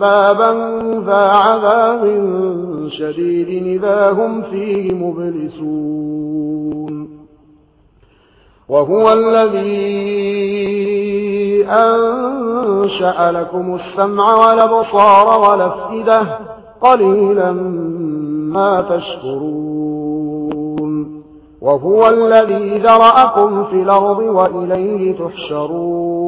بابا ذا عذاب شديد إذا هم فيه مبلسون. وهو الذي أنشأ لكم السمع والبصار والأفئدة قليلا ما تشكرون. وهو الذي ذرأكم في الأرض وإليه تحشرون.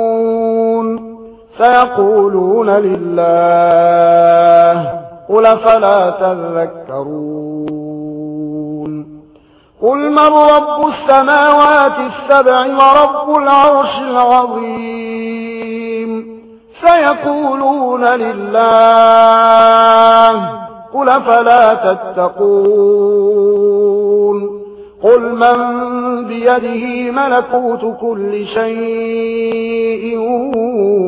سيقولون لله قل فلا تذكرون قل من رب السماوات السبع ورب العرش العظيم سيقولون لله قل فلا تتقون قل من بيده ملكوت كل شيء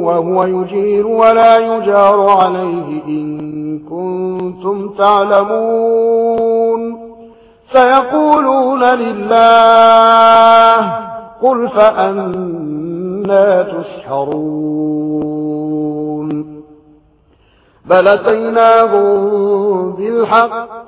وهو يجير ولا يجار عليه إن كنتم تعلمون سيقولون لله قل فأنا تسحرون بل تيناهم بالحق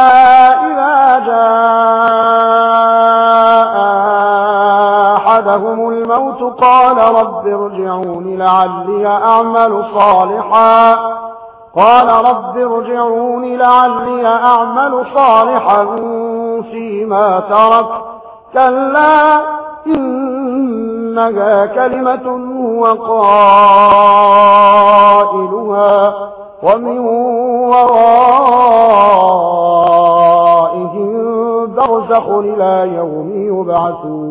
ارجعون لعلي أعمل صالحا. قال رب ارجعون لعلي أعمل صالحا فيما ترك. كلا إنها كلمة وقائلها ومن ورائهم برزخ إلى يوم يبعثون.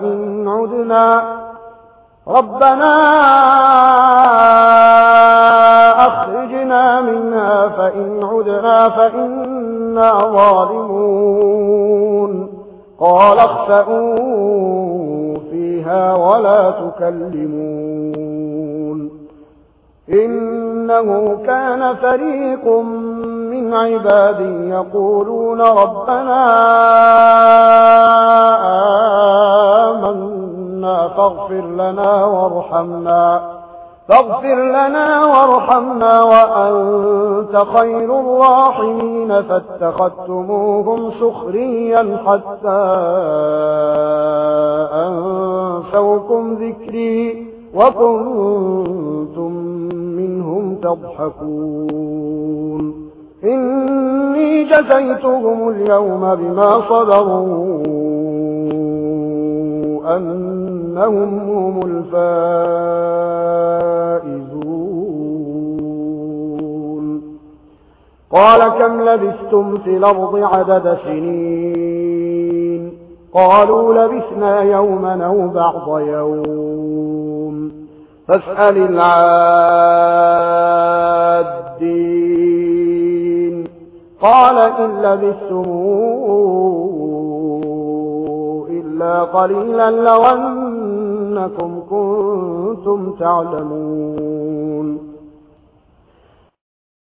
فإن عدنا. ربنا أخرجنا منها فإن عدنا فإنا ظالمون. قال اخفأوا فيها ولا تكلمون. إنه كان فريق من عبادي يقولون ربنا فاغفر لنا وارحمنا. فاغفر لنا وارحمنا وأنت خير الراحمين. فاتخذتموهم سخريا حتى أنفوكم ذكري وكنتم منهم تضحكون. إني جزيتهم اليوم بما صدروا أن إنهم هم الفائزون. قال كم لبثتم في الأرض عدد سنين؟ قالوا لبثنا يوما أو بعض يوم. فاسأل العادين. قال إن لبثتمون إلا قليلا لو أن أنكم كنتم تعلمون